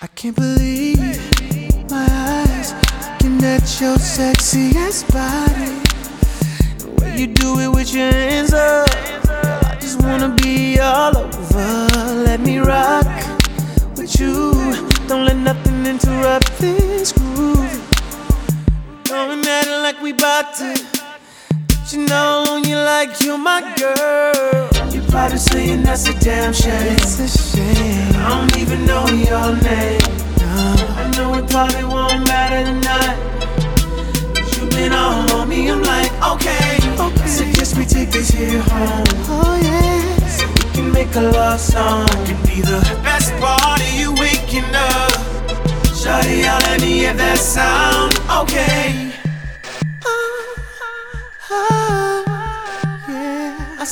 I can't believe my eyes looking at your sexy ass body. The way you do it with your hands up, I just wanna be all over. Let me rock with you. Don't let nothing interrupt this groove. Going at it like we bout to. But you know you like you my girl. Probably saying that's a damn shame. It's a shame. I don't even know your name. I know it probably won't matter tonight. But you been all on me. I'm like, okay. okay. I suggest we take this here home. Oh yeah. So we can make a love song. It can be the best part of you waking up. Shawty, y'all let me hear that sound.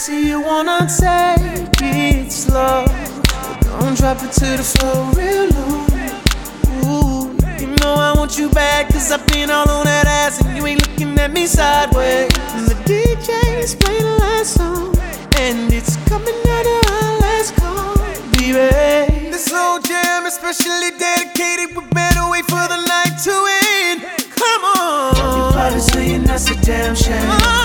See you wanna take it slow. But don't drop it to the floor real low. Ooh, you know I want you back, cause I've been all on that ass and you ain't looking at me sideways. And the DJ is playing the last song, and it's coming out of our last call, baby. This whole jam is specially dedicated, we better wait for the night to end. Come on. You probably saying that's a damn shame.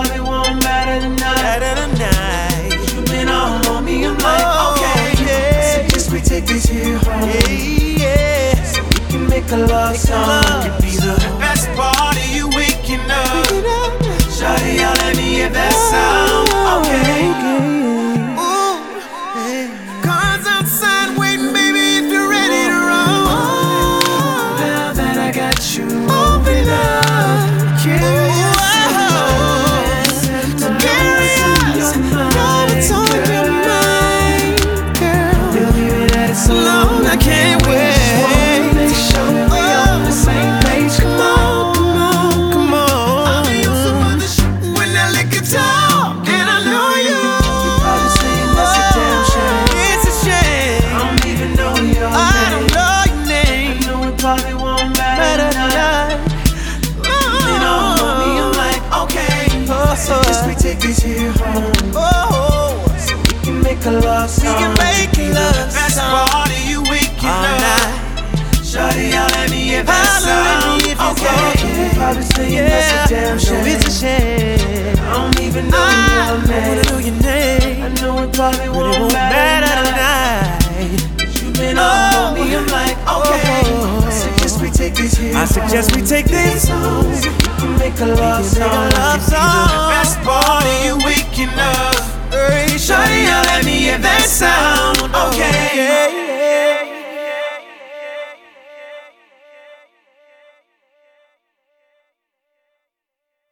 I it won't matter tonight. Matter tonight. You been all on me, I'm like, oh, okay. Yeah. So just we take this here home. Yeah, yeah. So we can make a love make song. Love. Could be the best part of you waking up. Shawty, y'all let me hear that oh, sound. Okay. Ooh, cars outside waiting, baby, if you're ready to roll. Oh, now that I got you, matter tonight. Know me, I'm like, okay. So just we take this here home. Oh, so we can make a love song. We can make a love Best part of you waking up. Shawty, y'all let me hear that sound. Okay. You probably saying yeah. that's a damn shame. It's a shame. I don't even know Ah. I know your name. I know it probably I suggest we take. We can make a love song. love It can be song. The best part of you waking